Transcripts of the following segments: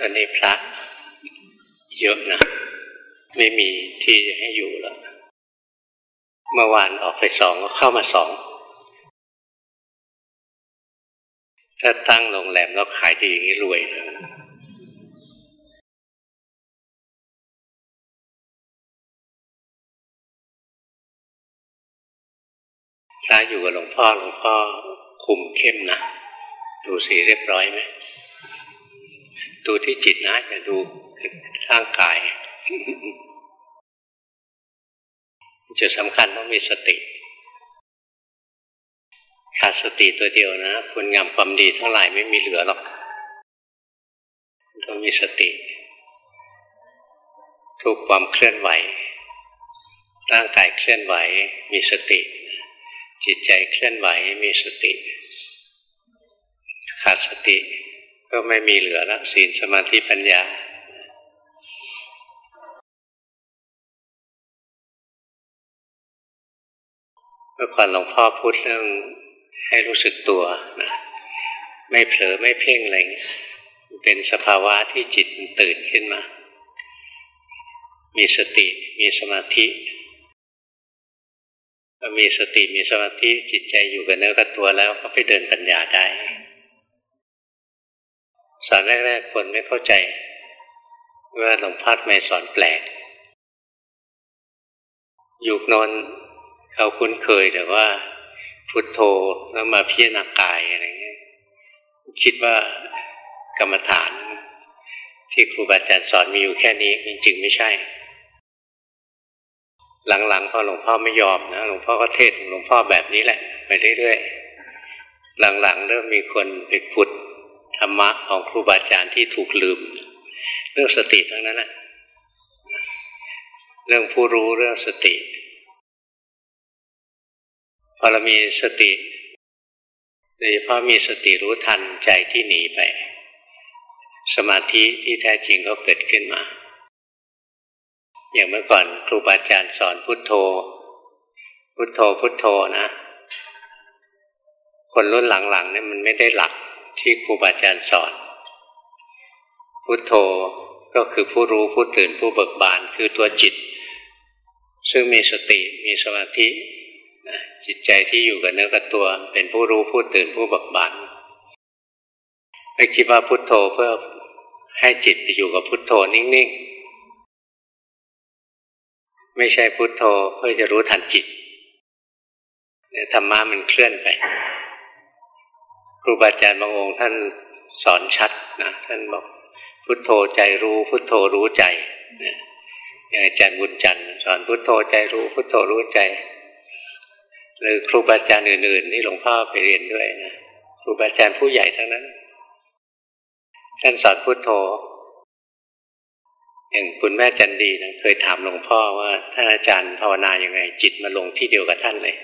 ตอนนี้พระเยอะนะ ไม่มีที่จะให้อยู่แล้ว เมื่อวานออกไปสองก็เข้ามาสอง ถ้าตั้งโรงแรมแล้วขายดีอย่างนี้รวยนะพระอยู่กับหลวงพ่อหลวงพ่อคุมเข้มนะ ดูสีเรียบร้อยไหม ดูที่จิตนะอย่าดูร่างกาย จุดสำคัญต้องมีสติ ขาดสติตัวเดียวนะคุณงามความดีทั้งหลายไม่มีเหลือหรอกต้องมีสติ ทุกความเคลื่อนไหว ร่างกายเคลื่อนไหว มีสติ จิตใจเคลื่อนไหวมีสติ ขาดสติ ก็ไม่มีเหลือแล้วศีลสมาธิปัญญาเมื่อก่อนหลวงพ่อพูดเรื่องให้รู้สึกตัวนะไม่เผลอไม่เพ่งอะไรเงี้เป็นสภาวะที่จิตมันตื่นขึ้นมา มีสติมีสมาธิมีสติมีสมาธิจิตใจอยู่กับเนื้อกับตัวแล้วก็ไปเดินปัญญาได้ สอนแรกๆคนไม่เข้าใจ ว่าหลวงพ่อไมสอนแปลกยุคนนเขาคุ้นเคยแต่ว่า พุทโธแล้วมาพิจารณากายอะไรเงี้ยคิดว่ากรรมฐาน ที่ครูบาอาจารย์สอนมีอยู่แค่นี้ จริงๆไม่ใช่ หลังๆพอหลวงพ่อไม่ยอมนะหลวงพ่อก็เทศหลวงพ่อแบบนี้แหละ ไปเรื่อยๆหลังๆเริ่มมีคนไปขุด ธรรมะของครูบาอาจารย์ที่ถูกลืม เรื่องสติทั้งนั้นแหละเรื่องผู้รู้เรื่องสติพอเรามีสติโดยเฉพาะมีสติรู้ทันใจที่หนีไป สมาธิที่แท้จริงก็เกิดขึ้นมา อย่างเมื่อก่อนครูบาอาจารย์สอนพุทโธ พุทโธพุทโธนะ คนรุ่นหลังๆเนี่ยมันไม่ได้หลัก ที่ครูบาอาจารย์สอน พุทโธก็คือผู้รู้ผู้ตื่นผู้เบิกบานคือตัวจิต ซึ่งมีสติมีสมาธิจิตใจที่อยู่กับเนื้อกับตัว เป็นผู้รู้ผู้ตื่นผู้เบิกบานไม่คิดว่าพุทโธเพื่อให้จิตไปอยู่กับพุทโธนิ่งๆ ไม่ใช่พุทโธเพื่อจะรู้ทันจิตธรรมะมันเคลื่อนไป รูบาอาจารย์บางองค์ท่านสอนชัดนะท่านบอกพุทโธใจรู้ พุทโธรู้ใจอย่างอาจารย์บุญจันทร์สอนพุทโธใจรู้ พุทโธรู้ใจ หรือครูบาอาจารย์อื่นๆที่หลวงพ่อไปเรียนด้วยนะครูบาอาจารย์ผู้ใหญ่ทั้งนั้นท่านสอนพุทโธ อย่างคุณแม่จันดีนะเคยถามหลวงพ่อว่าท่านอาจารย์ภาวนายังไง จิตมาลงที่เดียวกับท่านเลย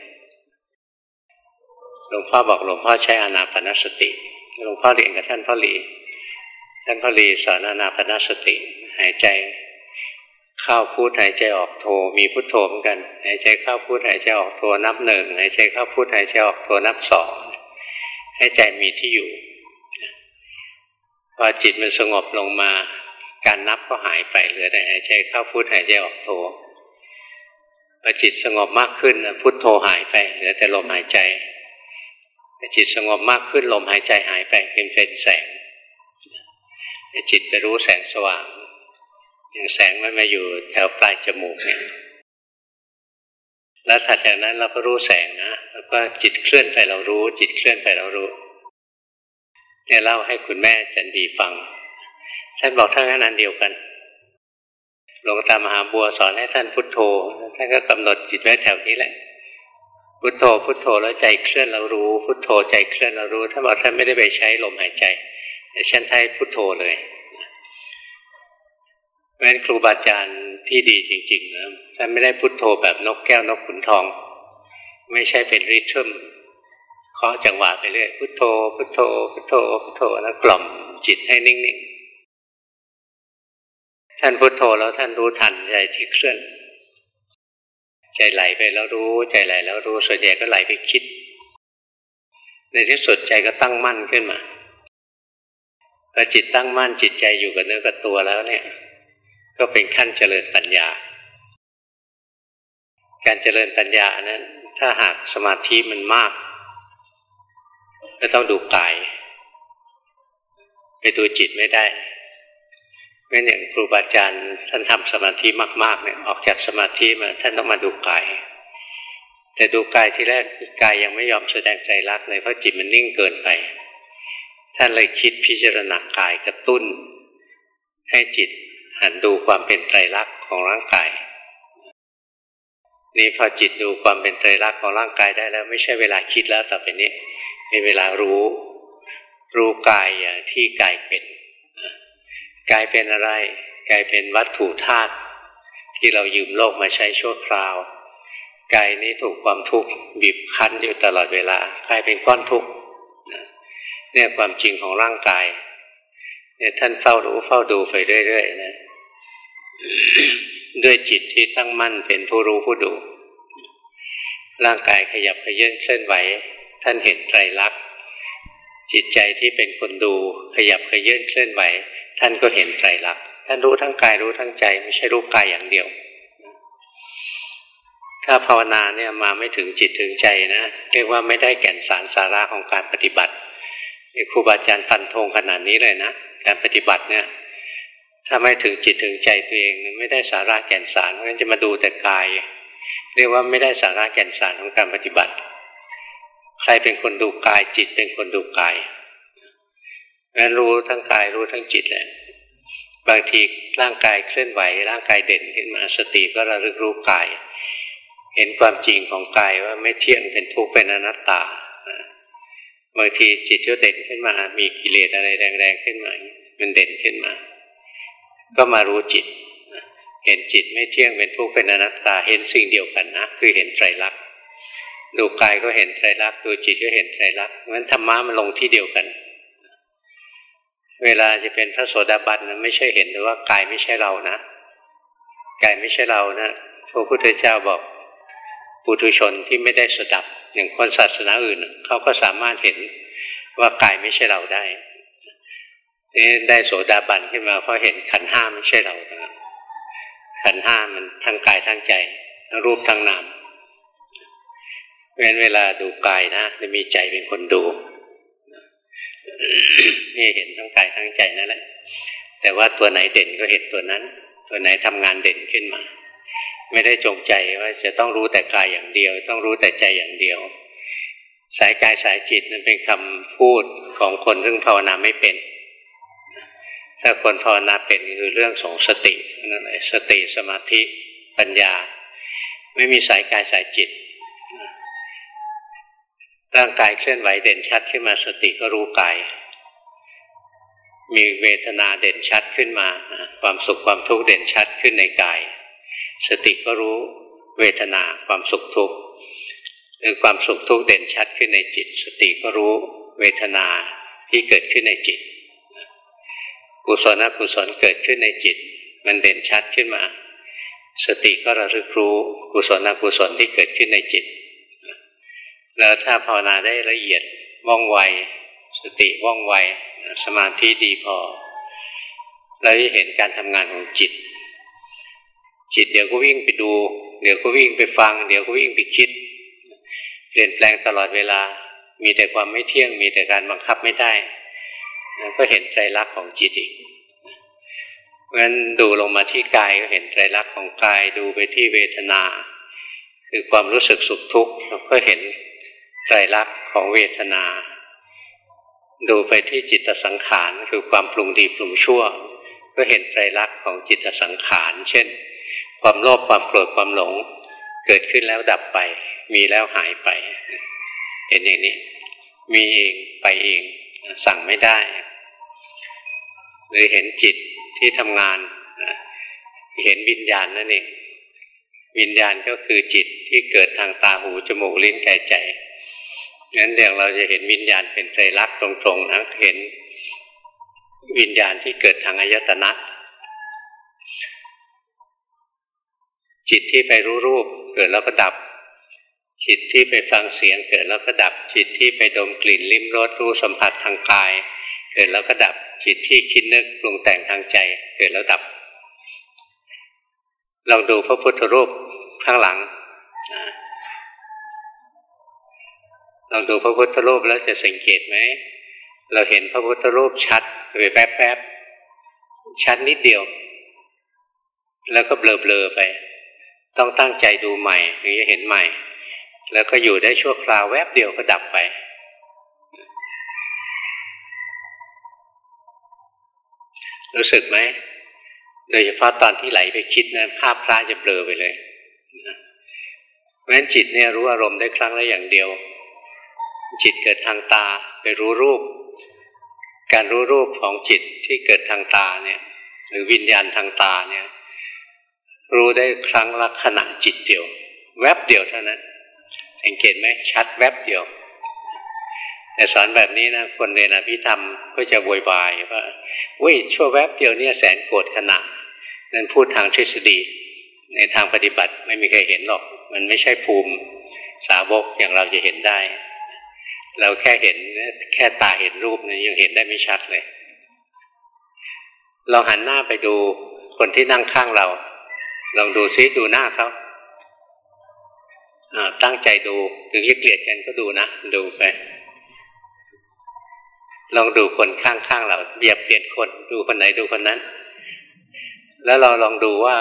หลวงพ่อบอกหลวงพ่อใช้อานาปนสติ หลวงพ่อเรียนกับท่านพ่อหลีท่านพ่อหลีสอนอานาปนสติ หายใจเข้าพูดหายใจออกโทมีพุทโธเหมือนกัน หายใจเข้าพูดหายใจออกโทนับหนึ่งหายใจเข้าพูดหายใจออกโทนับสองให้ใจมีที่อยู่พอจิตมันสงบลงมา การนับก็หายไปเหลือแต่หายใจเข้าพูดหายใจออกโทพอจิตสงบมากขึ้นพุทโธหายไปเหลือแต่ลมหายใจ จิตสงบมากขึ้นลมหายใจหายไปเป็นเป็นแสงจิตไปรู้แสงสว่างอย่างแสงมันมาอยู่แถวปลายจมูกเนี่ยแล้วถัดจากนั้นเราก็รู้แสงนะแล้วก็จิตเคลื่อนไปเรารู้ จิตเคลื่อนไปเรารู้เนี่ยเล่าให้คุณแม่จันดีฟัง ท่านบอกทั้งนั้นอันเดียวกันหลวงตามหาบัวสอนให้ท่านพุทโธท่านก็กำหนดจิตไว้แถวนี้แหละ พุทโธพุทโธแล้วใจเคลื่อนเรารู้ พุทโธใจเคลื่อนเรารู้ถ้าบอกท่านไม่ได้ไปใช้ลมหายใจแต่ฉันใช้พุทโธเลยเพราะฉะนั้นครูบาอาจารย์ที่ดีจริงๆนะท่านไม่ได้พุทโธแบบนกแก้วนกขุนทอง ไม่ใช่เป็นริทึมเคาะจังหวะไปเรื่อยพุทโธ พุทโธ พุทโธพุทโธแล้วกล่อมจิตให้นิ่งๆท่านพุทโธแล้วท่านรู้ทันใจที่เคลื่อน ใจไหลไปแล้วรู้ ใจไหลแล้วรู้ส่วนใหญ่ก็ไหลไปคิด ในที่สุดใจก็ตั้งมั่นขึ้นมาพอจิตตั้งมั่นจิตใจอยู่กับเนื้อกับตัวแล้วเนี่ย ก็เป็นขั้นเจริญปัญญา การเจริญปัญญานั้น ถ้าหากสมาธิมันมาก ก็ต้องดูกาย ไปดูจิตไม่ได้ เมื่ออย่างครูบาอาจารย์ท่านทำสมาธิมากๆเนี่ยออกจากสมาธิมาท่านต้องมาดูกาย แต่ดูกายที่แรกกายยังไม่ยอมแสดงใจรักเลยเพราะจิตมันนิ่งเกินไป ท่านเลยคิดพิจารณากายกระตุ้น ให้จิตหันดูความเป็นไตรลักษณ์ของร่างกายนี่พอจิตดูความเป็นไตรลักษณ์ของร่างกายได้แล้ว ไม่ใช่เวลาคิดแล้วต่อไปนี้ในเวลารู้ รู้กายอย่างที่กายเป็น กายเป็นอะไร กายเป็นวัตถุธาตุที่เรายืมโลกมาใช้ชั่วคราวกายนี้ถูกความทุกข์บีบคั้นอยู่ตลอดเวลากลายเป็นก้อนทุกข์เนี่ยความจริงของร่างกายเนี่ยท่านเฝ้ารู้เฝ้าดูไปเรื่อยๆนะด้วยจิตที่ตั้งมั่นเป็นผู้รู้ผู้ดู ร่างกายขยับขยื่นเคลื่อนไหว ท่านเห็นไตรลักษณ์จิตใจที่เป็นคนดูขยับขยื่นเคลื่อนไหว ท่านก็เห็นไตรลักษณ์ท่านรู้ทั้งกายรู้ทั้งใจ ไม่ใช่รู้กายอย่างเดียว ถ้าภาวนาเนี่ยมาไม่ถึงจิตถึงใจนะเรียกว่าไม่ได้แก่นสารสาระของการปฏิบัติครูบาอาจารย์ฟันธงขนาดนี้เลยนะการปฏิบัติเนี่ยถ้าไม่ถึงจิตถึงใจตัวเองไม่ได้สาระแก่นสารเพราะฉะนั้นจะมาดูแต่กาย เรียกว่าไม่ได้สาระแก่นสารของการปฏิบัติ ใครเป็นคนดูกายจิตเป็นคนดูกาย งั้นรู้ทั้งกายรู้ทั้งจิตแหละบางทีร่างกายเคลื่อนไหว ร่างกายเด่นขึ้นมาสติก็ระลึกรู้กาย เห็นความจริงของกายว่าไม่เที่ยงเป็นทุกข์เป็นอนัตตาบางทีจิตก็เด่นขึ้นมา มีกิเลสอะไรแรงๆขึ้นมา มันเด่นขึ้นมา ก็มารู้จิต เห็นจิตไม่เที่ยงเป็นทุกข์เป็นอนัตตา เห็นสิ่งเดียวกันนะ คือเห็นไตรลักษณ์ ดูกายก็เห็นไตรลักษณ์ ดูจิตก็เห็นไตรลักษณ์งั้นธรรมะมันลงที่เดียวกัน เวลาจะเป็นพระโสดาบันนะไม่ใช่เห็นแต่ว่ากายไม่ใช่เรานะกายไม่ใช่เรานะพระพุทธเจ้าบอกปุถุชนที่ไม่ได้สดับ อย่างคนศาสนาอื่นเขาก็สามารถเห็นว่ากายไม่ใช่เราได้นี่ได้โสดาบันขึ้นมาเพราะเห็นขันห้าไม่ใช่เราขันห้ามันทั้งกายทั้งใจทั้งรูปทั้งนามเพราะฉะนั้นเวลาดูกายนะจะมีใจเป็นคนดู นี่เห็นทั้งกายทั้งใจนั่นแหละ แต่ว่าตัวไหนเด่นก็เห็นตัวนั้น ตัวไหนทำงานเด่นขึ้นมา ไม่ได้จงใจว่าจะต้องรู้แต่กายอย่างเดียว ต้องรู้แต่ใจอย่างเดียว สายกายสายจิตนั้นเป็นคำพูดของคนซึ่งภาวนาไม่เป็น ถ้าคนภาวนาเป็นคือเรื่องของสตินั่นแหละสติสมาธิปัญญา ไม่มีสายกายสายจิต ร่างกายเคลื่อนไหวเด่นชัดขึ้นมาสติก็รู้กาย มีเวทนาเด่นชัดขึ้นมา ความสุขความทุกข์เด่นชัดขึ้นในกาย สติก็รู้เวทนาความสุขทุกข์หรือความสุขทุกข์เด่นชัดขึ้นในจิต สติก็รู้เวทนาที่เกิดขึ้นในจิตกุศลอกุศลเกิดขึ้นในจิต มันเด่นชัดขึ้นมา สติก็ระลึกรู้กุศลอกุศลที่เกิดขึ้นในจิต แล้วถ้าภาวนาได้ละเอียดว่องไว สติว่องไว สมาธิดีพอ เราจะเห็นการทำงานของจิต จิตเดี๋ยวก็วิ่งไปดู เดี๋ยวก็วิ่งไปฟัง เดี๋ยวก็วิ่งไปคิด เปลี่ยนแปลงตลอดเวลา มีแต่ความไม่เที่ยง มีแต่การบังคับไม่ได้ก็เห็นใจรักของจิตอีกเพราะฉะนั้นดูลงมาที่กายก็เห็นใจรักของกาย ดูไปที่เวทนา คือความรู้สึกสุขทุกข์ก็เห็น ใจรักของเวทนา ดูไปที่จิตสังขารคือความปรุงดีปรุงชั่ว ก็เห็นใจรักของจิตสังขาร เช่น ความโลภความโกรธความหลง เกิดขึ้นแล้วดับไป มีแล้วหายไป เห็นอย่างนี้ มีเองไปเอง สั่งไม่ได้ หรือเห็นจิตที่ทำงานเห็นวิญญาณนั่นเองวิญญาณก็คือจิตที่เกิดทางตาหูจมูกลิ้นกายใจ งั้นเดี๋ยวเราจะเห็นวิญญาณเป็นใจรักตรงๆนะเห็นวิญญาณที่เกิดทางอายตนะ จิตที่ไปรู้รูปเกิดแล้วก็ดับ จิตที่ไปฟังเสียงเกิดแล้วก็ดับ จิตที่ไปดมกลิ่นลิ้มรสรู้สัมผัสทางกาย เกิดแล้วก็ดับ จิตที่คิดนึกปรุงแต่งทางใจ เกิดแล้วดับลองดูพระพุทธรูปข้างหลัง ลองดูพระพุทธรูปแล้วจะสังเกตไหม เราเห็นพระพุทธรูปชัดไปแป๊บๆ ชัดนิดเดียว แล้วก็เบลอๆไป ต้องตั้งใจดูใหม่ถึงจะเห็นใหม่ แล้วก็อยู่ได้ชั่วคราวแวบเดียวก็ดับไป รู้สึกไหม โดยเฉพาะตอนที่ไหลไปคิดนะภาพพระจะเบลอไปเลยเพราะฉะนั้นจิตเนี่ยรู้อารมณ์ได้ครั้งละอย่างเดียว จิตเกิดทางตาไปรู้รูป การรู้รูปของจิตที่เกิดทางตาเนี่ย หรือวิญญาณทางตาเนี่ย รู้ได้ครั้งละขณะจิตเดียว แวบเดียวเท่านั้นสังเกตไหมชัดแวบเดียวแต่สอนแบบนี้นะคนเรียนอภิธรรมก็จะโวยวายว่าวุ้ยชั่วแวบเดียวเนี่ยแสนโกรธขณะนั้นพูดทางทฤษฎี ในทางปฏิบัติไม่มีใครเห็นหรอก มันไม่ใช่ภูมิสาวกอย่างเราจะเห็นได้ เราแค่เห็นแค่ตาเห็นรูปนี่ยังเห็นได้ไม่ชัดเลย เราหันหน้าไปดูคนที่นั่งข้างเรา ลองดูซิดูหน้าเขาตั้งใจดูถึงจะเกลียดกันก็ดูนะดูไป ลองดูคนข้างๆเราเบียบเปลี่ยนคนดูคนไหนดูคนนั้น แล้วเราลองดูว่า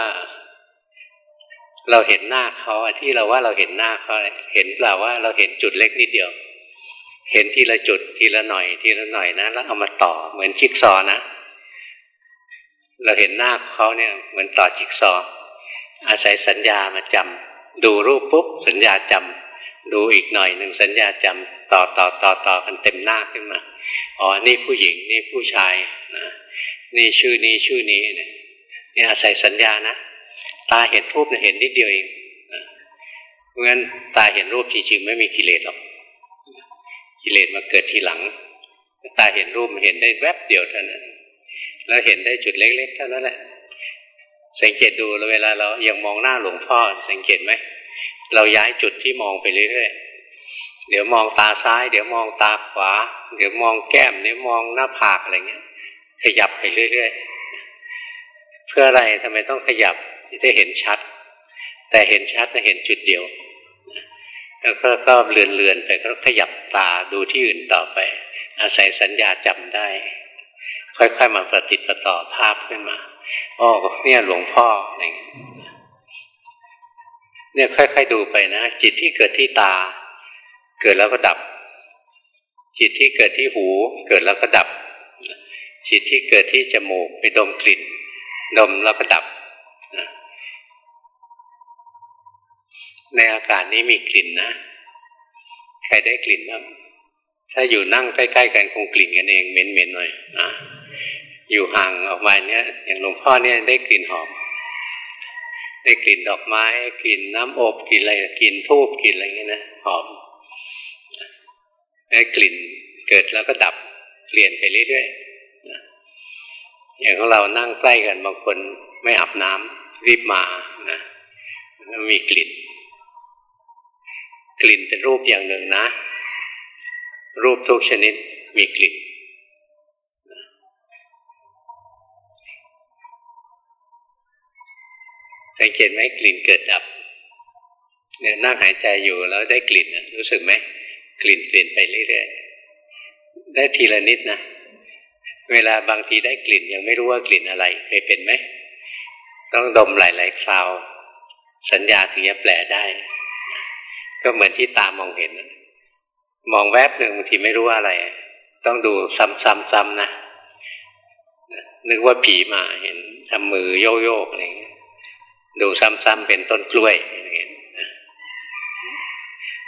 เราเห็นหน้าเขาที่เราว่าเราเห็นหน้าเขาเห็นเปล่าว่าเราเห็นจุดเล็กนิดเดียว เห็นทีละจุดทีละหน่อย ทีละหน่อยนะแล้วเอามาต่อเหมือนจิ๊กซอนะ เราเห็นหน้าเขาเนี่ยเหมือนต่อจิ๊กซอ อาศัยสัญญามาจำดูรูปปุ๊บสัญญาจำดูอีกหน่อยหนึ่งสัญญาจำต่อต่อต่อต่อกันเต็มหน้าขึ้นมาอ๋อนี่ผู้หญิงนี่ผู้ชายนะนี่ชื่อนี้ชื่อนี้เนี่ยนี่อาศัยสัญญานะตาเห็นรูปเนี่ยเห็นนิดเดียวเองเพราะงั้นตาเห็นรูปจริงๆไม่มีกิเลสหรอก กิเลสมาเกิดทีหลัง ตาเห็นรูปเห็นได้แวบเดียวเท่านั้น แล้วเห็นได้จุดเล็ก ๆ เท่านั้นแหละ สังเกตดูเวลาเรายังมองหน้าหลวงพ่อ สังเกตไหม เราย้ายจุดที่มองไปเรื่อยๆ เดี๋ยวมองตาซ้าย เดี๋ยวมองตาขวา เดี๋ยวมองแก้มเดี๋ยวมองหน้าผากอะไรเงี้ย ขยับไปเรื่อยๆ เพื่ออะไรทำไมต้องขยับที่ได้เห็นชัด แต่เห็นชัดจะเห็นจุดเดียว แล้วก็ก็เลือนเลือนไปก็ขยับตาดูที่อื่นต่อไป อาศัยสัญญาจำได้ ค่อยๆมาประติดประต่อภาพขึ้นมาอ๋อเนี่ยหลวงพ่ออะไรเงี้ยเนี่ยค่อยๆดูไปนะ จิตที่เกิดที่ตา เกิดแล้วก็ดับ จิตที่เกิดที่หู เกิดแล้วก็ดับ จิตที่เกิดที่จมูกไปดมกลิ่น ดมแล้วก็ดับ ในอากาศนี้มีกลิ่นนะ ใครได้กลิ่นบ้างถ้าอยู่นั่งใกล้ๆกันคงกลิ่นกันเองเหม็นๆหน่อยนะอยู่ห่างออกมาเนี้ยอย่างหลวงพ่อเนี่ยได้กลิ่นหอม ได้กลิ่นดอกไม้กลิ่นน้ำอบกลิ่นอะไรกลิ่นทูบกลิ่นอะไรเงี้ยนะหอมได้กลิ่นเกิดแล้วก็ดับเปลี่ยนไปเรื่อยๆอย่างของเรานั่งใกล้กันบางคนไม่อาบน้ำรีบมานะมีกลิ่น กลิ่นเป็นรูปอย่างหนึ่งนะ รูปทุกชนิดมีกลิ่นสังเกตไหมกลิ่นเกิดดับ เนี่ยนั่งหายใจอยู่แล้วได้กลิ่นรู้สึกไหมกลิ่นเปลี่ยนไปเรื่อยๆได้ทีละนิดนะเวลาบางทีได้กลิ่นยังไม่รู้ว่ากลิ่นอะไรเคยเป็นไหมต้องดมหลาย ๆ คราว สัญญาถึงจะแปลได้ ก็เหมือนที่ตามองเห็น มองแวบหนึ่งบางทีไม่รู้อะไร ต้องดูซ้ำๆๆนะนึกว่าผีมาเห็นทำมือโยโยกอะไรเงี้ยดูซ้ำๆเป็นต้นกล้วยอะไรเงี้ย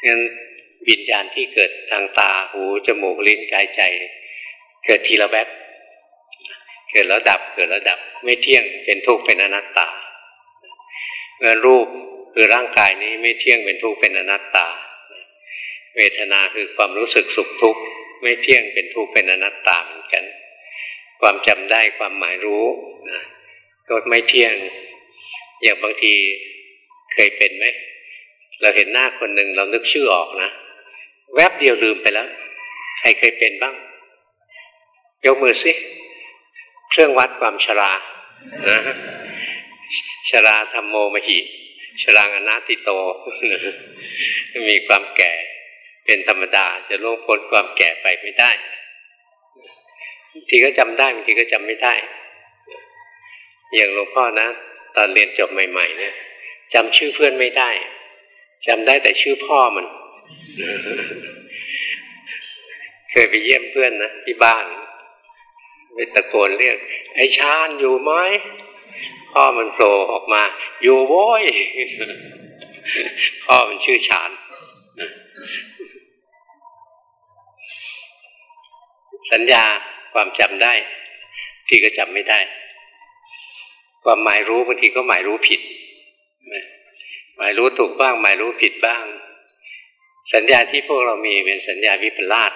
งั้นวิญญาณที่เกิดทางตาหูจมูกลิ้นกายใจ เกิดทีละแวบเกิดแล้วดับเกิดแล้วดับ ไม่เที่ยงเป็นทุกข์เป็นอนัตตาเมื่อรูป คือร่างกายนี้ไม่เที่ยงเป็นทุกข์เป็นอนัตตา เวทนาคือความรู้สึกสุขทุกข์ไม่เที่ยงเป็นทุกข์เป็นอนัตตาเหมือนกัน ความจำได้ความหมายรู้นะก็ไม่เที่ยง อย่างบางทีเคยเป็นไหมเราเห็นหน้าคนหนึ่งเรานึกชื่อออกนะแวบเดียวลืมไปแล้ว ใครเคยเป็นบ้าง ยกมือสิเครื่องวัดความชรานะชราธรรมโมมหิ ชรางอนาติโต มีความแก่เป็นธรรมดา จะล่วงพ้นความแก่ไปไม่ได้ทีก็จำได้บางทีก็จำไม่ได้ อย่างหลวงพ่อนะ ตอนเรียนจบใหม่ ๆ เนี่ยจำชื่อเพื่อนไม่ได้จำได้แต่ชื่อพ่อมัน เคยไปเยี่ยมเพื่อนนะที่บ้านไปตะโกนเรียก ไอ้ชาญอยู่ไหม พ่อมันโผล่ออกมา อยู่โว้ยพ่อมันชื่อชาญสัญญาความจำได้ที่ก็จำไม่ได้ ความหมายรู้บางทีก็หมายรู้ผิดหมายรู้ถูกบ้าง หมายรู้ผิดบ้าง สัญญาที่พวกเรามีเป็นสัญญาวิปลาส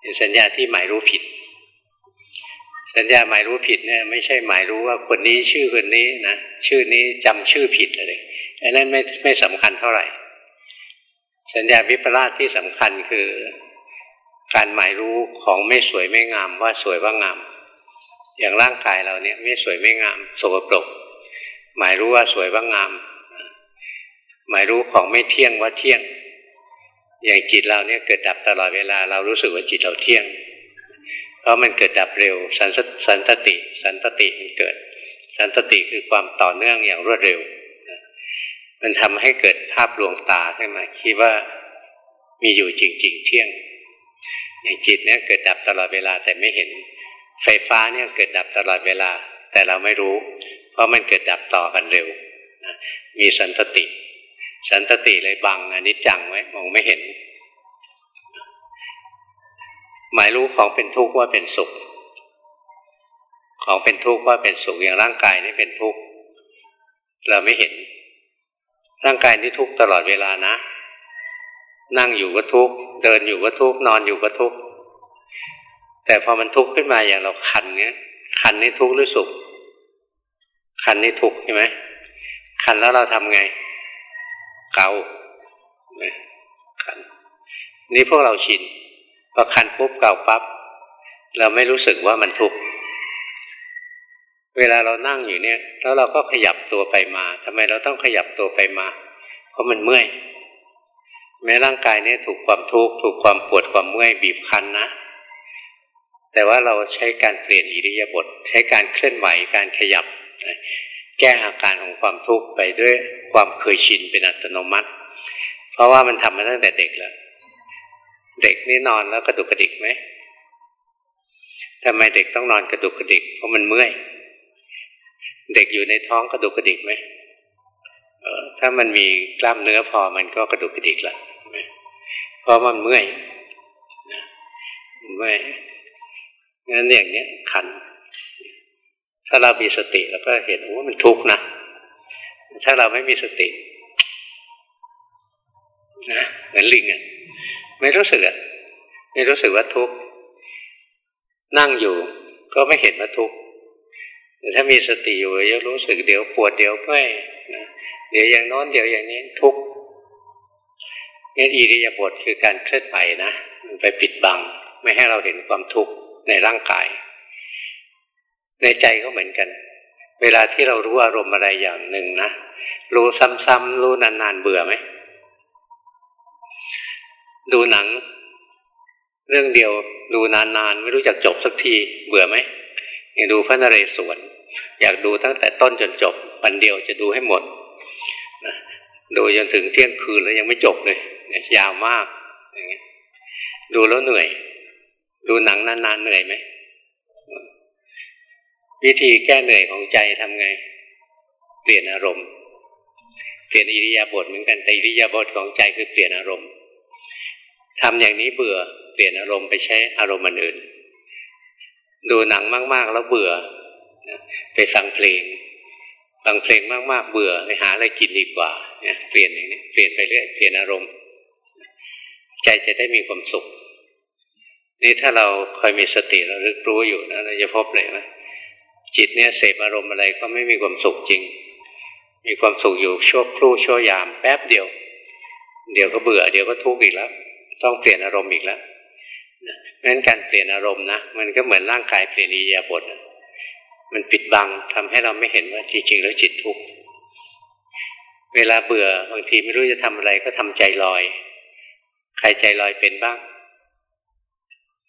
เป็นสัญญาที่หมายรู้ผิด สัญญาหมายรู้ผิดเนี่ย ไม่ใช่หมายรู้ว่าคนนี้ชื่อคนนี้นะชื่อนี้จำชื่อผิดเลยอันนั้นไม่ไม่สำคัญเท่าไหร่ สัญญาวิปลาสที่สำคัญคือ การหมายรู้ของไม่สวยไม่งามว่าสวยว่างาม อย่างร่างกายเราเนี่ย ไม่สวยไม่งามสกปรกหมายรู้ว่าสวยว่างาม หมายรู้ของไม่เที่ยงว่าเที่ยง อย่างจิตเราเนี่ยเกิดดับตลอดเวลา เรารู้สึกว่าจิตเราเที่ยง เพราะมันเกิดดับเร็ว สันสันตติ สันตติมันเกิด สันตติคือความต่อเนื่องอย่างรวดเร็ว มันทำให้เกิดภาพลวงตาขึ้นมาคิดว่ามีอยู่จริง ๆ เที่ยงอย่างจิตเนี่ยเกิดดับตลอดเวลาแต่ไม่เห็น ไฟฟ้าเนี่ยเกิดดับตลอดเวลา แต่เราไม่รู้ เพราะมันเกิดดับต่อกันเร็วมีสันตติ สันตติเลยบังอนิจจังไว้มองไม่เห็น หมายรู้ของเป็นทุกข์ว่าเป็นสุข ของเป็นทุกข์ว่าเป็นสุขอย่างร่างกายนี่เป็นทุกข์เราไม่เห็น ร่างกายนี่ทุกข์ตลอดเวลานะ นั่งอยู่ก็ทุกข์เดินอยู่ก็ทุกข์นอนอยู่ก็ทุกข์แต่พอมันทุกข์ขึ้นมาอย่างเราคันเนี้ยคันนี้ทุกข์หรือสุข คันนี่ถูกข์ใช่ไหมคันแล้วเราทำไง เกาคัน นี่พวกเราชิน พอคันปุ๊บเกาปั๊บเราไม่รู้สึกว่ามันทุกข์เวลาเรานั่งอยู่เนี่ย แล้วเราก็ขยับตัวไปมาทำไมเราต้องขยับตัวไปมา เพราะมันเมื่อยแม้ร่างกายนี้ถูกความทุกข์ถูกความปวดความเมื่อยบีบคั้นนะ แต่ว่าเราใช้การเปลี่ยนอิริยาบถใช้การเคลื่อนไหวการขยับ แก้อาการของความทุกข์ไปด้วยความเคยชินเป็นอัตโนมัติ เพราะว่ามันทำมาตั้งแต่เด็กแล้ว เด็กนี่นอนแล้วกระดุกกระดิกไหมทำไมเด็กต้องนอนกระดุกกระดิกเพราะมันเมื่อย เด็กอยู่ในท้องกระดุกกระดิกไหมเออถ้ามันมีกล้ามเนื้อพอมันก็กระดุกกระดิกละเพราะมันเมื่อยเมื่อยงั้นอย่างเนี้ยขัน ถ้าเรามีสติเราก็เห็นว่ามันทุกข์นะถ้าเราไม่มีสติ นะเหมือนลิงอะ ไม่รู้สึกอะไม่รู้สึกว่าทุกข์นั่งอยู่ก็ไม่เห็นว่าทุกข์แต่ถ้ามีสติอยู่จะรู้สึกเดี๋ยวปวดเดี๋ยวเมื่อยเดี๋ยวอย่างน้นเดี๋ยวอย่างนี้ทุกข์นี่อิริยาบถคือการเคลื่อนไหวนะมันไปปิดบัง ไม่ให้เราเห็นความทุกข์ในร่างกาย ในใจก็เหมือนกัน เวลาที่เรารู้อารมณ์อะไรอย่างหนึ่งนะรู้ซ้ำๆรู้นานๆเบื่อไหม ดูหนัง เรื่องเดียวดูนานๆ ไม่รู้จักจบสักที เบื่อไหมอย่างดูพระนเรศวรอยากดูตั้งแต่ต้นจนจบวันเดียวจะดูให้หมดนะดูจนถึงเที่ยงคืนแล้วยังไม่จบเลยยาวมากอย่างนี้ดูแล้วเหนื่อย ดูหนังนานๆเหนื่อยไหมวิธีแก้เหนื่อยของใจทำไง เปลี่ยนอารมณ์ เปลี่ยนอิริยาบถเหมือนกันแต่อิริยาบถของใจคือเปลี่ยนอารมณ์ ทำอย่างนี้เบื่อเปลี่ยนอารมณ์ไปใช้อารมณ์อื่น ดูหนังมากๆ แล้วเบื่อไปฟังเพลงฟังเพลงมากๆ เบื่อไปหาอะไรกินดีกว่าเนี่ยเปลี่ยนอย่างนี้เปลี่ยนไปเรื่อยเปลี่ยนอารมณ์ ใจจะได้มีความสุข นี่ถ้าเราคอยมีสติเราลึกรู้อยู่นะเราจะพบเลยว่าจิตเนี่ยเสพอารมณ์อะไรก็ไม่มีความสุขจริง มีความสุขอยู่ชั่วครู่ชั่วยามแป๊บเดียว เดี๋ยวก็เบื่อเดี๋ยวก็ทุกข์อีกแล้ว ต้องเปลี่ยนอารมณ์อีกแล้วเพราะฉะนั้นการเปลี่ยนอารมณ์นะมันก็เหมือนร่างกายเปลี่ยนอิริยาบถมันปิดบังทำให้เราไม่เห็นว่าจริงๆแล้วจิตทุกข์เวลาเบื่อบางทีไม่รู้จะทำอะไรก็ทำใจลอย ใครใจลอยเป็นบ้าง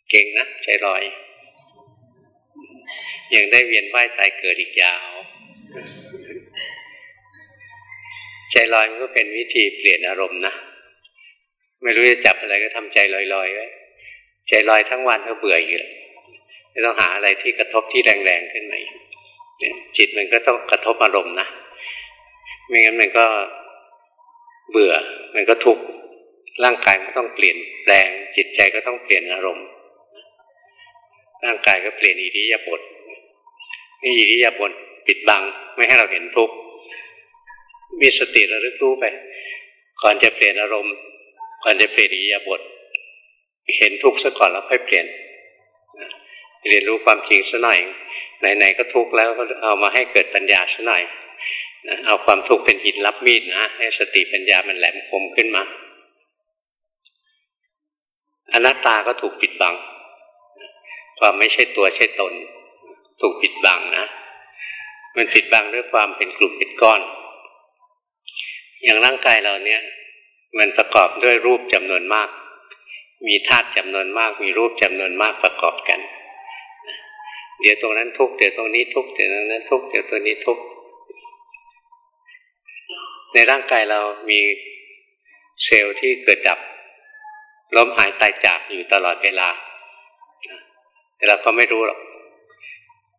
เก่งนะใจลอยยังได้เวียนว่ายตายเกิดอีกยาว ใจลอยมันก็เป็นวิธีเปลี่ยนอารมณ์นะ ไม่รู้จะจับอะไรก็ทำใจลอยๆไว้ใจลอยทั้งวันก็เบื่ออยู่แล้วไม่ต้องหาอะไรที่กระทบที่แรงๆขึ้นมาจิตมันก็ต้องกระทบอารมณ์นะไม่งั้นมันก็เบื่อ มันก็ทุกข์ร่างกายก็ต้องเปลี่ยนแปลง จิตใจก็ต้องเปลี่ยนอารมณ์ ร่างกายก็เปลี่ยนอิริยาบถนี่อิริยาบถปิดบัง ไม่ให้เราเห็นทุกข์มีสติระลึกรู้ไปก่อนจะเปลี่ยนอารมณ์ ก่อนจะเปลี่ยนอิริยาบถเห็นทุกข์ซะก่อนแล้วค่อยเปลี่ยน เรียนรู้ความจริงซะหน่อย ไหนๆก็ทุกข์แล้วก็เอามาให้เกิดปัญญาซะหน่อยเอาความทุกข์เป็นหินรับมีดนะให้สติปัญญามันแหลมคมขึ้นมา อนัตตาก็ถูกปิดบัง ความไม่ใช่ตัวใช่ตน ถูกปิดบังนะ มันปิดบังด้วยความเป็นกลุ่มเป็นก้อน อย่างร่างกายเราเนี่ย มันประกอบด้วยรูปจำนวนมาก มีธาตุจำนวนมาก มีรูปจำนวนมากประกอบกัน เดี๋ยวตรงนั้นทุกเดี๋ยวตรงนี้ทุกเดี๋ยวตรงนั้นทุกเดี๋ยวตัวนี้ทุก ในร่างกายเรามีเซลล์ที่เกิดดับล้มหายตายจากอยู่ตลอดเวลา แต่เราก็ไม่รู้หรอก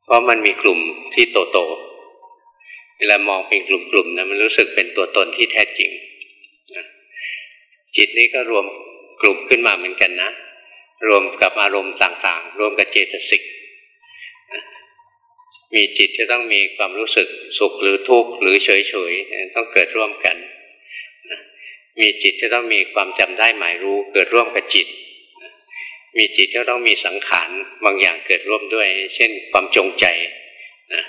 เพราะมันมีกลุ่มที่โตโต เวลามองเป็นกลุ่มๆนะมันรู้สึกเป็นตัวตนที่แท้จริง จิตนี้ก็รวมกลุ่มขึ้นมาเหมือนกันนะ รวมกับอารมณ์ต่างๆ รวมกับเจตสิกมีจิตจะต้องมีความรู้สึกสุขหรือทุกข์หรือเฉยๆต้องเกิดร่วมกันมีจิตจะต้องมีความจำได้หมายรู้เกิดร่วมกับจิต มีจิตจะต้องมีสังขารบางอย่างเกิดร่วมด้วย เช่นความจงใจนะ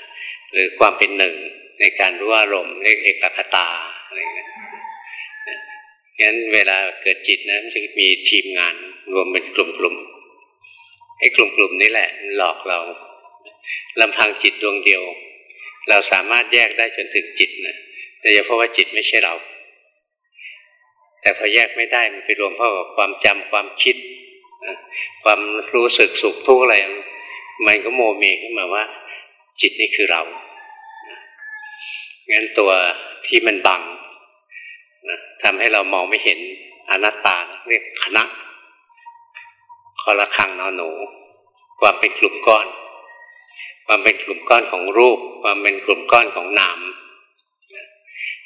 หรือความเป็นหนึ่งในการรู้อารมณ์เรียกเอกคตาอะไรเงี้ย งั้นเวลาเกิดจิตนะมันจะมีทีมงานรวมเป็นกลุ่มๆไอ้กลุ่มๆนี้แหละหลอกเราลำพังจิตดวงเดียว เราสามารถแยกได้จนถึงจิตนะแต่เฉพาะว่าจิตไม่ใช่เรา แต่พอแยกไม่ได้มันไปรวมเข้ากับความจำความคิด ความรู้สึกสุขทุกข์อะไร มันก็โมเมขึ้นมาว่า จิตนี่คือเรางั้นตัวที่มันบัง ทำให้เรามองไม่เห็นอนัตตาเรียกคณะคอละคังนอนหนูความเป็นกลุ่มก้อน ความเป็นกลุ่มก้อนของรูป ความเป็นกลุ่มก้อนของนาม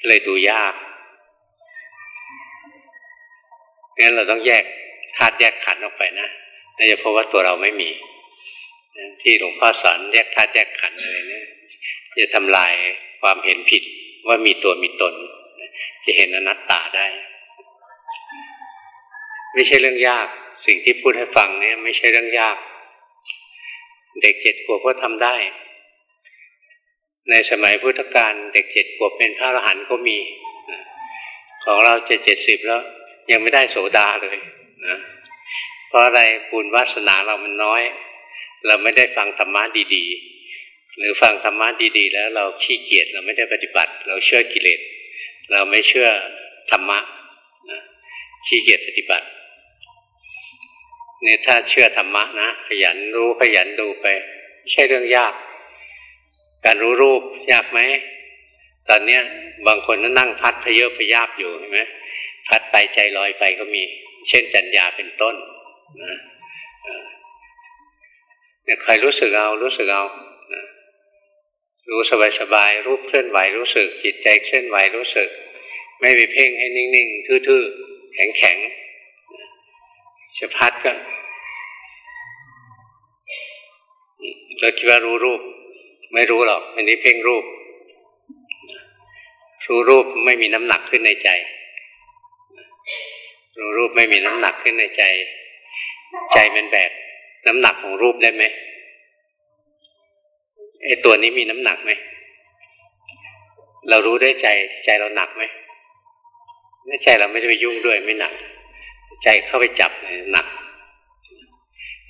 เลยดูยากงั้นเราต้องแยกธาตุแยกขันออกไปนะน่าจะพบว่าตัวเราไม่มีที่หลวงพ่อสอนแยกธาตุแยกขันเลยเนี่ยจะทำลายความเห็นผิดว่ามีตัวมีตน จะเห็นอนัตตาได้ ไม่ใช่เรื่องยาก สิ่งที่พูดให้ฟังเนี่ยไม่ใช่เรื่องยาก เด็กเจ็ดขวบก็ทำได้ ในสมัยพุทธกาลเด็กเจ็ดขวบเป็นพระอรหันต์ก็มี ของเราเจ็ดเจ็ดสิบแล้ว ยังไม่ได้โสดาเลยนะเพราะอะไรบุญวาสนาเรามันน้อย เราไม่ได้ฟังธรรมะดีๆ หรือฟังธรรมะดีๆ แล้วเราขี้เกียจเราไม่ได้ปฏิบัติ เราเชื่อกิเลส เราไม่เชื่อธรรมะนะขี้เกียจปฏิบัตินี่ถ้าเชื่อธรรมะนะขยันรู้ขยันดูไปไม่ใช่เรื่องยาก การรู้รูปยากไหมตอนเนี้ยบางคนนั่งพัดพเยอะพยาบอยู่เห็นไหมพัดไปใจลอยไปก็มี เช่นจัญญาเป็นต้นนะเนี่ยใครรู้สึกเอารู้สึกเอา รู้สบายสบายรูปเคลื่อนไหวรู้สึก จิตใจเคลื่อนไหวรู้สึก ไม่ไปเพ่งให้นิ่งๆทื่อๆแข็งๆจะพัดก็เราคิดว่ารู้รูป ไม่รู้หรอกอันนี้เพ่งรูป รู้รูปไม่มีน้ำหนักขึ้นในใจ รู้รูปไม่มีน้ำหนักขึ้นในใจ ใจมันแบกน้ำหนักของรูปได้ไหม ไอ้ตัวนี้มีน้ำหนักไหม เรารู้ได้ใจใจเราหนักไหมใจเราไม่ได้ไปยุ่งด้วยไม่หนัก ใจเข้าไปจับเลยหนัก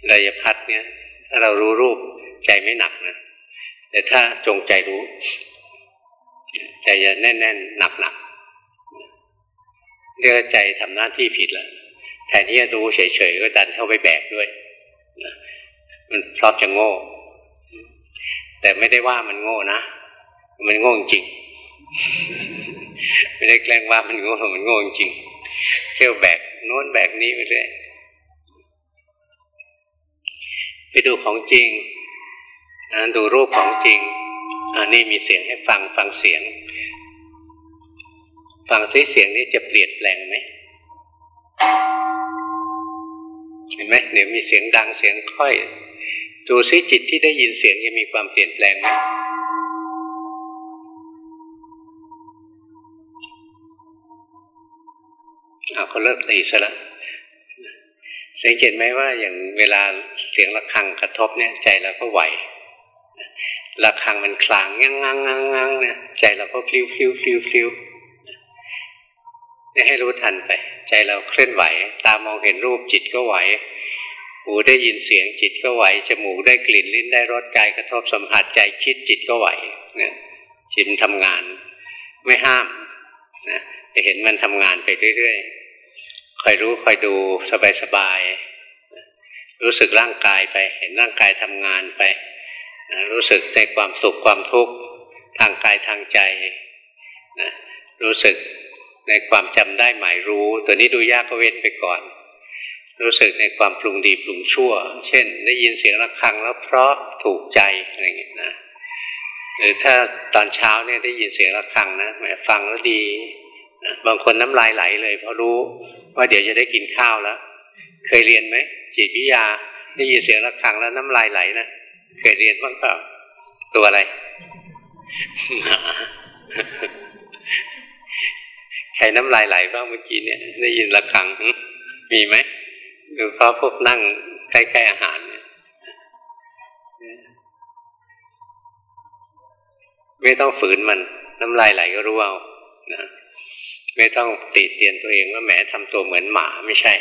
เระยพัดเนี่ยถ้าเรารู้รูปใจไม่หนักนะแต่ถ้าจงใจรู้ ใจจะแน่นๆหนักๆเรียกใจทำหน้าที่ผิดแล้วแทนที่จะรู้เฉยๆก็ดันเข้าไปแบกด้วยมันชอบจะโง่ แต่ไม่ได้ว่ามันโง่นะ มันโง่จริง ไม่ได้แกล้งว่ามันโง่ มันโง่จริง เที่ยวแบกโน้นแบกนี้ไปเรื่อยไปดูของจริงดูรูปของจริงอันนี้มีเสียงให้ฟังฟังเสียง ฟังซิเสียงนี้จะเปลี่ยนแปลงไหมเห็นไหมเดี๋ยวมีเสียงดังเสียงค่อย ดูซิจิตที่ได้ยินเสียงจะมีความเปลี่ยนแปลงไหมเอาเขาเลิกตีซะแล้วสังเกตไหมว่าอย่างเวลาเสียงระฆังกระทบเนี่ย ใจเราก็ไหวระฆังมันครางงังงังงังงังเนี่ยใจเราก็ฟิวฟิวฟิวฟิวนี่ให้รู้ทันไป ใจเราเคลื่อนไหว ตามองเห็นรูปจิตก็ไหว หูได้ยินเสียงจิตก็ไหว จมูกได้กลิ่นลิ้นได้รสกายกระทบสัมผัสใจคิดจิตก็ไหวเนี่ยจิตทำงาน ไม่ห้ามนะจะเห็นมันทำงานไปเรื่อยๆคอยรู้คอยดูสบายๆรู้สึกร่างกายไป เห็นร่างกายทำงานไปรู้สึกในความสุขความทุกข์ทางกายทางใจนะรู้สึกในความจำได้หมายรู้ ตัวนี้ดูยากก็เว้นไปก่อน รู้สึกในความปรุงดีปรุงชั่ว เช่น ได้ยินเสียงะระฆังแล้วเพราะถูกใจอะไรอย่างเงี้ยนะหรือถ้าตอนเช้าเนี่ยได้ยินเสียงะระฆังนะแหมฟังแล้วดีนะบางคนน้ำลายไหลเลย เพราะรู้ว่าเดี๋ยวจะได้กินข้าวแล้ว เคยเรียนไหมจิตวิทยาได้ยินเสียงะระฆังแล้วน้ำลายไหลนะเคยเรียนบ้างเปล่าตัวอะไรใครน้ำลายไหลบ้างเมื่อกี้เนี่ย ได้ยินระฆังมีไหม ดูเพราะพวกนั่งใกล้ๆอาหารเนี่ยไม่ต้องฝืนมัน น้ำลายไหลก็รู้เอานะไม่ต้องติเตียนตัวเองว่าแหมทำตัวเหมือนหมาไม่ใช่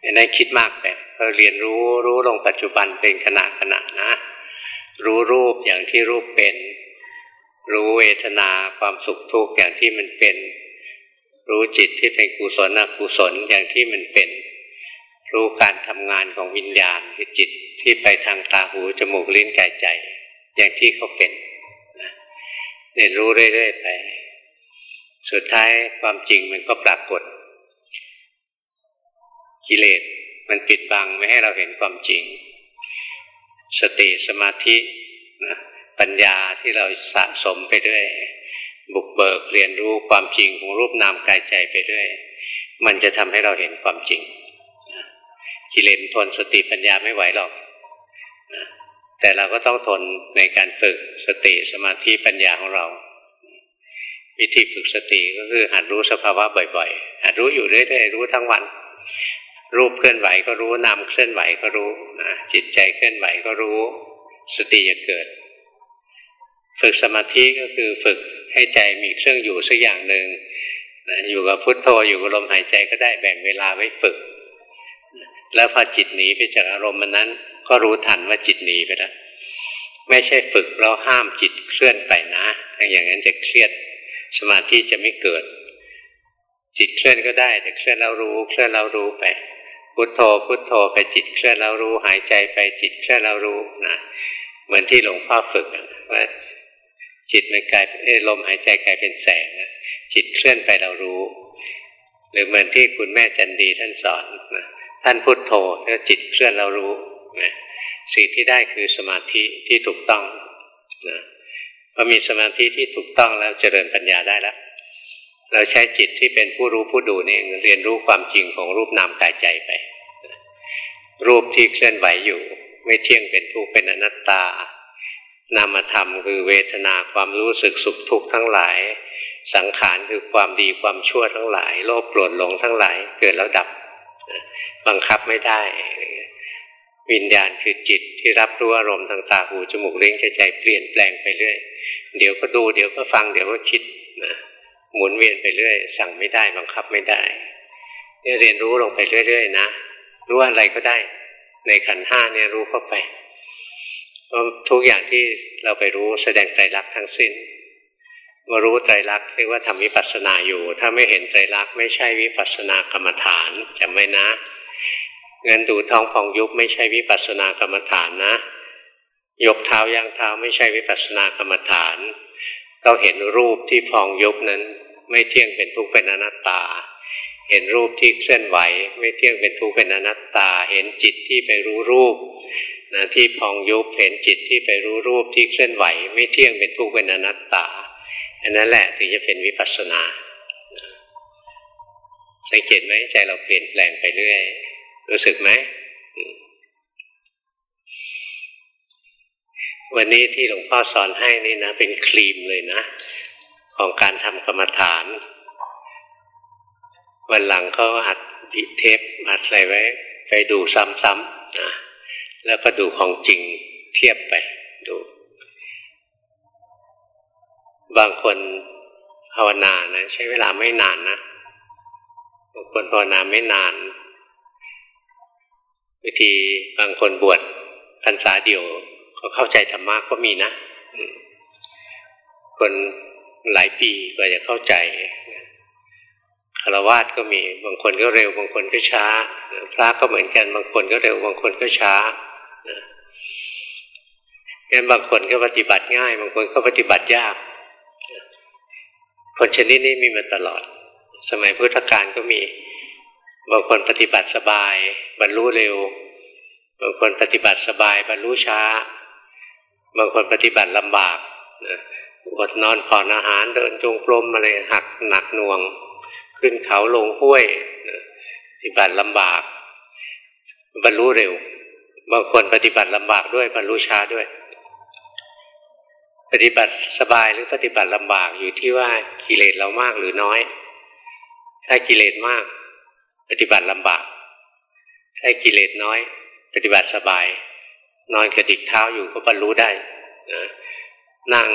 ไม่ได้คิดมากไปเราเรียนรู้รู้ลงปัจจุบันเป็นขณะขณะนะ รู้รูปอย่างที่รูปเป็น รู้เวทนาความสุขทุกข์อย่างที่มันเป็น รู้จิตที่เป็นกุศลอกุศลอย่างที่มันเป็น รู้การทำงานของวิญญาณคือจิตที่ไปทางตาหูจมูกลิ้นกายใจ อย่างที่เขาเป็นเนี่ยรู้เรื่อยๆไป สุดท้ายความจริงมันก็ปรากฏ กิเลสมันปิดบังไม่ให้เราเห็นความจริง สติสมาธินะปัญญาที่เราสะสมไปด้วย บุกเบิกเรียนรู้ความจริงของรูปนามกายใจไปด้วย มันจะทำให้เราเห็นความจริง กิเลสทนสติปัญญาไม่ไหวหรอกนะแต่เราก็ต้องทนในการฝึกสติสมาธิปัญญาของเรา วิธีฝึกสติก็คือหัดรู้สภาวะบ่อยๆหัดรู้อยู่เรื่อยๆรู้ทั้งวัน รูปเคลื่อนไหวก็รู้นามเคลื่อนไหวก็รู้นะจิตใจเคลื่อนไหวก็รู้ สติจะเกิด ฝึกสมาธิก็คือฝึกให้ใจมีเครื่องอยู่สักอย่างหนึ่งนะอยู่กับพุทโธอยู่กับลมหายใจก็ได้แบ่งเวลาไว้ฝึก แล้วพอจิตหนีไปจากอารมณ์มันนั้น ก็รู้ทันว่าจิตหนีไปแล้วไม่ใช่ฝึกแล้วห้ามจิตเคลื่อนไปนะถ้าอย่างนั้นจะเครียดสมาธิจะไม่เกิด จิตเคลื่อนก็ได้ แต่เคลื่อนแล้วรู้เคลื่อนแล้วรู้ไปพุทโธพุทโธไปจิตเคลื่อนแล้วรู้หายใจไปจิตเคลื่อนแล้วรู้นะเหมือนที่หลวงพ่อฝึกว่าจิตมันกลายเป็นลมหายใจกลายเป็นแสงจิตเคลื่อนไปเรารู้ หรือเหมือนที่คุณแม่จันดีท่านสอนนะ ท่านพุทโธแล้วจิตเคลื่อนเรารู้นะสิ่งที่ได้คือสมาธิที่ถูกต้องนะพอมีสมาธิที่ถูกต้องแล้วเจริญปัญญาได้แล้ว เราใช้จิตที่เป็นผู้รู้ผู้ดูนี่เรียนรู้ความจริงของรูปนามกายใจไป รูปที่เคลื่อนไหวอยู่ ไม่เที่ยงเป็นทุกข์เป็นอนัตตา นามธรรมคือเวทนาความรู้สึกสุขทุกข์ทั้งหลาย สังขารคือความดีความชั่วทั้งหลาย โลภโกรธหลงทั้งหลาย เกิดแล้วดับ บังคับไม่ได้ วิญญาณคือจิตที่รับรู้อารมณ์ทางตาหูจมูกเลี้ยงใจเปลี่ยนแปลงไปเรื่อย เดี๋ยวก็ดูเดี๋ยวก็ฟังเดี๋ยวก็คิดนะหมุนเวียนไปเรื่อย สั่งไม่ได้ บังคับไม่ได้เนี่ยเรียนรู้ลงไปเรื่อยๆนะรู้อะไรก็ได้ ในขันห้าเนี่ยรู้เข้าไปราะทุกอย่างที่เราไปรู้แสดงไตรลักษณ์ทั้งสิ้นมารู้ไตรลักษณ์เรียกว่าทำวิปัสสนาอยู่ ถ้าไม่เห็นไตรลักษณ์ไม่ใช่วิปัสสนากรรมฐานจำไว้นะ งินดูท้องพองยุบไม่ใช่วิปัสสนากรรมฐานนะ ยกเท้าย่างเท้าไม่ใช่วิปัสสนากรรมฐานต้องเห็นรูปที่พองยุบนั้น ไม่เที่ยงเป็นทุกข์เป็นอนัตตา เห็นรูปที่เคลื่อนไหว ไม่เที่ยงเป็นทุกข์เป็นอนัตตา เห็นจิตที่ไปรู้รูปนะที่พองยุบเห็นจิตที่ไปรู้รูปที่เคลื่อนไหว ไม่เที่ยงเป็นทุกข์เป็นอนัตตาอันนั้นแหละถึงจะเป็นวิปัสสนาสังเกตไหมใจเราเปลี่ยนแปลงไปเรื่อย รู้สึกไหม วันนี้ที่หลวงพ่อสอนให้นี่นะ เป็นครีมเลยนะ ของการทำกรรมฐาน วันหลังเขาอัดเทปอัดอะไรไว้ ไปดูซ้ำๆนะแล้วก็ดูของจริงเทียบไปดู บางคนภาวนานะ ใช้เวลาไม่นานนะบางคนภาวนาไม่นาน วิธีบางคนบวชพรรษาเดียวเขาเข้าใจธรรมะก็มีนะ คนหลายปีกว่าจะเข้าใจคารวาสก็มี บางคนก็เร็ว บางคนก็ช้า พระก็เหมือนกัน บางคนก็เร็ว บางคนก็ช้างั้นบางคนก็ปฏิบัติง่าย บางคนก็ปฏิบัติยาก คนชนิดนี้มีมาตลอด สมัยพุทธกาลก็มี บางคนปฏิบัติสบาย บรรลุเร็ว บางคนปฏิบัติสบาย บรรลุช้า บางคนปฏิบัติลำบากอดนอนผ่อนอาหารเดินจงกรมอะไรหักหนักหน่วง ขึ้นเขาลงห้วยปฏิบัติลำบาก บรรลุเร็ว บางคนปฏิบัติลำบากด้วย บรรลุช้าด้วย ปฏิบัติสบายหรือปฏิบัติลำบากอยู่ที่ว่ากิเลสเรามากหรือน้อย ถ้ากิเลสมาก ปฏิบัติลำบาก ถ้ากิเลสน้อย ปฏิบัติสบาย นอนกระดิกเท้าอยู่ก็บรรลุได้นะนั่ง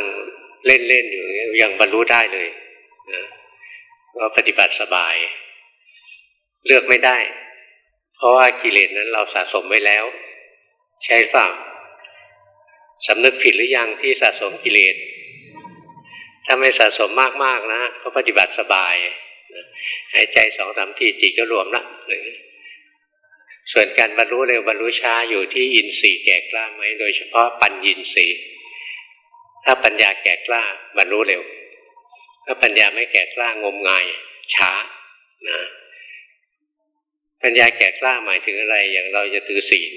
เล่นเล่นอยู่ยังบรรลุได้เลยนะก็ปฏิบัติสบาย เลือกไม่ได้ เพราะว่ากิเลสนั้นเราสะสมไว้แล้ว ใช่เปล่าสำนึกผิดหรือยังที่สะสมกิเลส ถ้าไม่สะสมมากๆนะก็ปฏิบัติสบายหายใจสองสามทีจิตก็รวมละ ส่วนการบรรลุเร็วบรรลุช้าอยู่ที่อินทรีย์แก่กล้าไหมโดยเฉพาะปัญญินทรีย์ถ้าปัญญาแก่กล้าบรรลุเร็ว ถ้าปัญญาไม่แก่กล้างมงายช้านะปัญญาแก่กล้าหมายถึงอะไร อย่างเราจะถือศีล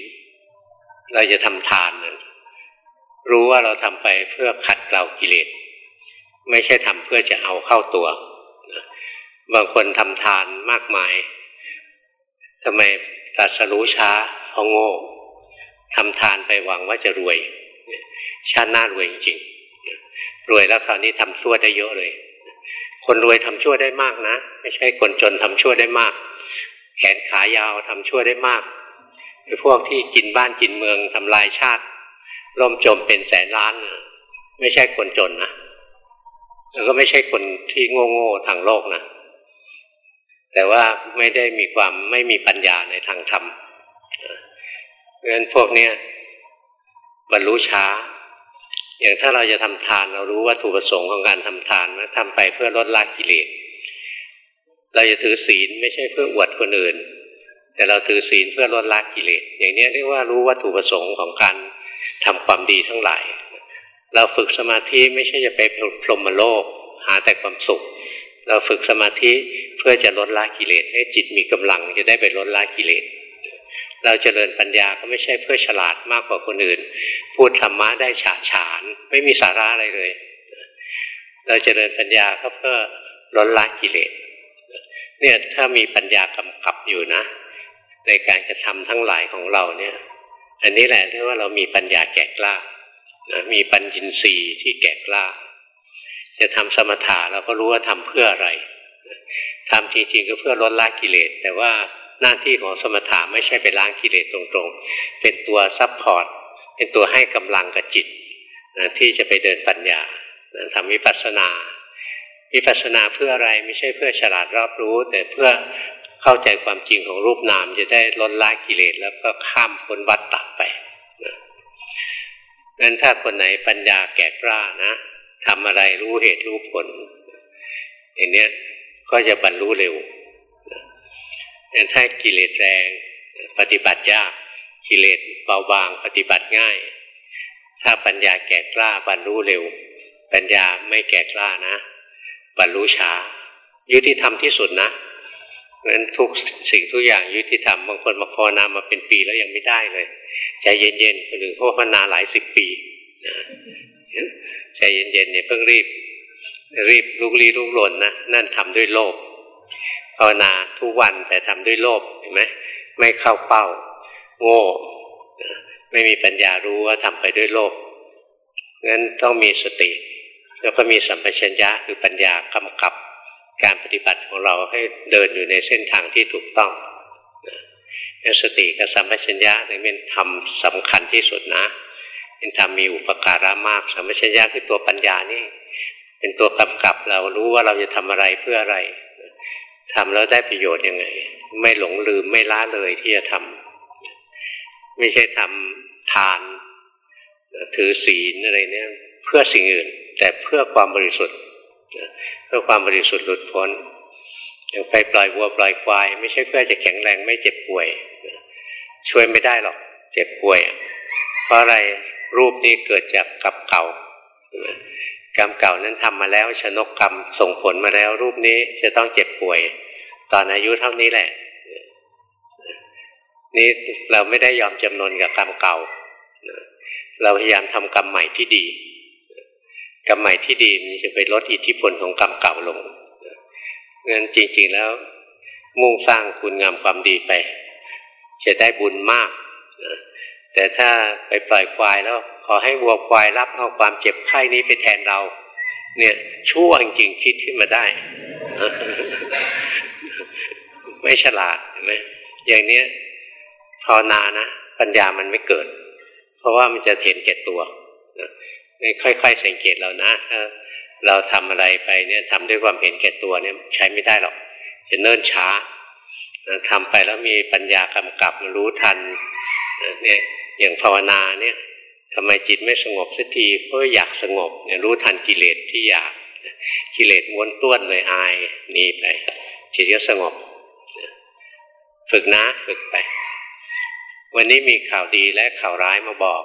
เราจะทำทานนั้นรู้ว่าเราทำไปเพื่อขัดเกลากิเลสไม่ใช่ทำเพื่อจะเอาเข้าตัวบางคนทำทานมากมายทำไม ตัดสรู้ช้าเพราะโง่ทำทานไปหวังว่าจะรวยชาติหน้ารวยจริงๆรวยแล้วคราวนี้ทำชั่วได้เยอะเลย คนรวยทำชั่วได้มากนะ ไม่ใช่คนจนทำชั่วได้มาก แขนขายาวทำชั่วได้มากไอ้พวกที่กินบ้านกินเมืองทำลายชาติล่มจมเป็นแสนล้านไม่ใช่คนจนนะแล้วก็ไม่ใช่คนที่โง่โง่ทางโลกนะ แต่ว่าไม่ได้มีความไม่มีปัญญาในทางธรรมเพราะฉะนั้นพวกเนี้ยบรรลุช้า อย่างถ้าเราจะทำทานเรารู้ว่าถูกประสงค์ของการทำทานว่าทำไปเพื่อลดละกิเลสเราจะถือศีลไม่ใช่เพื่ออวดคนอื่น แต่เราถือศีลเพื่อลดละกิเลสอย่างนี้เรียกว่ารู้วัตถุประสงค์ของการทำความดีทั้งหลาย เราฝึกสมาธิไม่ใช่จะไปพรหมโลก หาแต่ความสุข เราฝึกสมาธิ เพื่อจะลดละกิเลสให้จิตมีกำลังจะได้ไปลดละกิเลส เราจเจริญปัญญาก็ไม่ใช่เพื่อฉลาดมากกว่าคนอื่น พูดธรรมะได้ฉาฉาน ไม่มีสาระอะไรเลย เราจเจริญปัญญาก็เพื่อลดละกิเลสเนี่ยถ้ามีปัญญากำกับอยู่นะ ในการกระทำทั้งหลายของเราเนี่ย อันนี้แหละเรียกว่าเรามีปัญญาแก่กล้านะมีปัญญินทรีย์ที่แก่กล้า จะทำสมถะเราก็รู้ว่าทำเพื่ออะไร ทำจริงๆก็เพื่อลดละกิเลส แต่ว่าหน้าที่ของสมถะไม่ใช่ไปล้างกิเลสตรงๆ เป็นตัวซับพอร์ต เป็นตัวให้กำลังกับจิตนะที่จะไปเดินปัญญานะทำวิปัสสนา วิปัสสนาเพื่ออะไรไม่ใช่เพื่อฉลาดรอบรู้ แต่เพื่อเข้าใจความจริงของรูปนาม จะได้ลดละกิเลส แล้วก็ข้ามพ้นวัฏฏะไปงั้นถ้าคนไหนปัญญาแก่กล้านะทำอะไรรู้เหตุรู้ผลอย่างนี้ ก็จะบรรลุเร็วงั้นถ้ากิเลสแรงปฏิบัติยากกิเลสเบาบางปฏิบัติง่าย ถ้าปัญญาแก่กล้าบรรลุเร็ว ปัญญาไม่แก่กล้านะ บรรลุช้า ยุติธรรมที่สุดนะเพราะฉะนั้นทุกสิ่งทุกอย่างยุติธรรมบางคนมาภาวนามาเป็นปีแล้วยังไม่ได้เลยใจเย็นๆคนอื่นเขาภาวนาหลายสิบปีใจเย็นๆเนี่ยเพิ่งรีบ รีบลุกลี้ลุกลนนะนั่นทำด้วยโลภภาวนาทุกวันแต่ทำด้วยโลภเห็นไหมไม่เข้าเป้า โง่ไม่มีปัญญารู้ว่าทำไปด้วยโลภงั้นต้องมีสติ แล้วก็มีสัมปชัญญะคือปัญญากำกับการปฏิบัติของเราให้เดินอยู่ในเส้นทางที่ถูกต้องสติกับสัมปชัญญะนี่เป็นธรรมสาคัญที่สุดนะ เป็นธรรมมีอุปการะมาก สัมปชัญญะคือตัวปัญญานี่ เป็นตัวกำกับเรารู้ว่าเราจะทำอะไรเพื่ออะไรทำแล้วได้ประโยชน์ยังไง ไม่หลงลืมไม่ละเลยที่จะทำไม่ใช่ทำทาน ถือศีลอะไรเนี่ย เพื่อสิ่งอื่น แต่เพื่อความบริสุทธิ์เพื่อความบริสุทธิ์หลุดพ้นอย่างไปปล่อยวัวปล่อยควาย ไม่ใช่เพื่อจะแข็งแรงไม่เจ็บป่วย ช่วยไม่ได้หรอก เจ็บป่วย เพราะอะไรรูปนี้เกิดจากกรรมเก่า กรรมเก่านั้นทำมาแล้วชนกกรรมส่งผลมาแล้ว รูปนี้จะต้องเจ็บป่วย ตอนอายุเท่านี้แหละ นี่เราไม่ได้ยอมจำนนกับกรรมเก่า เราพยายามทำกรรมใหม่ที่ดีกรรมใหม่ที่ดีมันจะไปลดอิทธิพลของกรรมเก่าลงงั้นจริง ๆแล้ว มุ่งสร้างคุณงามความดีไป จะได้บุญมาก แต่ถ้าไปปล่อยควายแล้ว ขอให้วัวควายรับเอาความเจ็บไข้นี้ไปแทนเรา เนี่ยชั่วจริงคิดขึ้นมาได้ ไม่ฉลาดเห็นไหมอย่างเนี้ยภาวนานะปัญญามันไม่เกิด เพราะว่ามันจะเห็นเก็ตัวค่อยๆสังเกตเรานะเราทำอะไรไปเนี่ยทำด้วยความเห็นแก่ตัวเนี่ยใช้ไม่ได้หรอกจะเนิ่นช้าทำไปแล้วมีปัญญากำกับรู้ทันเนี่ยอย่างภาวนาเนี่ย ทำไมจิตไม่สงบสักทีเพราะอยากสงบเนี่ยรู้ทันกิเลสที่อยากกิเลสม้วนต้วนเลยอายหนีไปจิตก็สงบ ฝึกนะฝึกไป วันนี้มีข่าวดีและข่าวร้ายมาบอก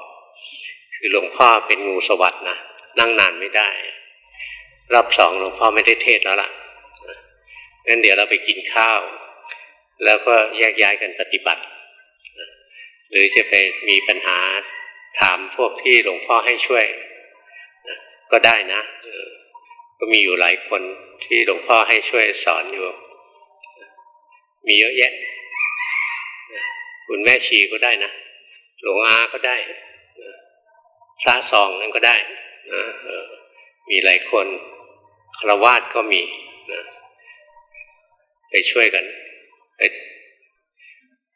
คือหลวงพ่อเป็นงูสวัสดนะนั่งนานไม่ได้ รอบสองหลวงพ่อไม่ได้เทศแล้วล่ะงั้นเดี๋ยวเราไปกินข้าว แล้วก็แยกย้ายกันปฏิบัติ หรือจะไปมีปัญหา ถามพวกที่หลวงพ่อให้ช่วยก็ได้นะก็มีอยู่หลายคนที่หลวงพ่อให้ช่วยสอนอยู่ มีเยอะแยะคุณแม่ชีก็ได้นะหลวงอาก็ได้พระซองนั่นก็ได้มีหลายคนครวาสก็มีนะไปช่วยกัน ไป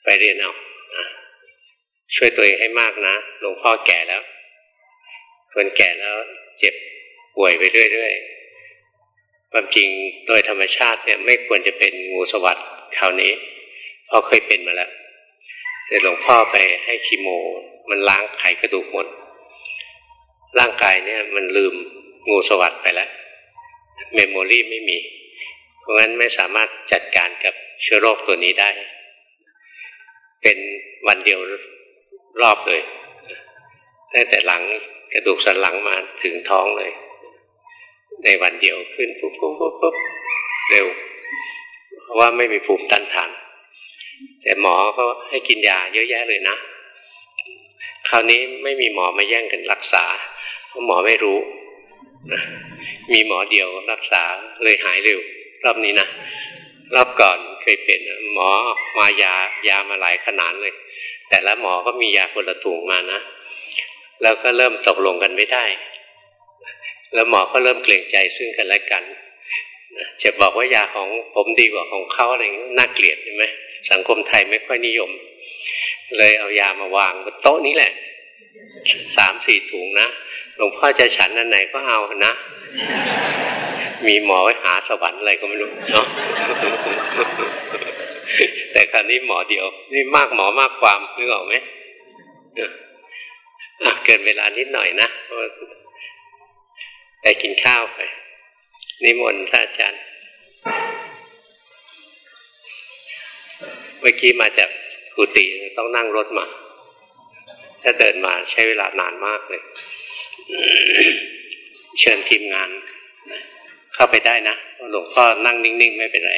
ไปเรียนเอา ช่วยตัวเองให้มากนะหลวงพ่อแก่แล้วคนแก่แล้วเจ็บป่วยไปเรื่อยๆความจริงโดยธรรมชาติเนี่ยไม่ควรจะเป็นงูสวัสด์คราวนี้เพราะเคยเป็นมาแล้วแต่หลวงพ่อไปให้คีโม มันล้างไขกระดูกหมด ร่างกายเนี่ยมันลืมงูสวัสด์ไปแล้วเมมโมรีไม่มี เพราะงั้นไม่สามารถจัดการกับเชื้อโรคตัวนี้ได้ เป็นวันเดียว รอบเลยตั้งแต่หลังกระดูกสันหลังมาถึงท้องเลย ในวันเดียวขึ้นปุ๊บปุ๊บปุ๊บปุ๊บเร็ว เพราะว่าไม่มีภูมิต้านทาน แต่หมอเขาให้กินยาเยอะแยะเลยนะ คราวนี้ไม่มีหมอมาแย่งกันรักษาเพราะหมอไม่รู้ มีหมอเดียวรักษาเลยหายเร็ว รอบนี้นะรอบก่อนเคยเป็นหมอมายายามาหลายขนาดเลย แต่ละหมอก็มียาคนละถุงมานะ แล้วก็เริ่มตกลงกันไม่ได้ แล้วหมอก็เริ่มเกรงใจซึ่งกันและกันจะบอกว่ายาของผมดีกว่าของเขาอะไรน่าเกลียดใช่ไหมสังคมไทยไม่ค่อยนิยม เลยเอายามาวางบนโต๊ะนี้แหละสามสี่ถุงนะหลวงพ่อจะฉันอันไหนก็เอานะ มีหมอไว้หาสวรรค์อะไรก็ไม่รู้เนาะ แต่คราวนี้หมอเดียว นี่มากหมอมากความนึกออกไหมเกินเวลานิดหน่อยนะไปกินข้าวไป นิมนต์พระอาจารย์ เมื่อกี้มาจากกุฏิต้องนั่งรถมา ถ้าเดินมาใช้เวลานานมากเลย เชิญทีมงาน เข้าไปได้นะหลวงพ่อนั่งนิ่ง ๆ ไม่เป็นไร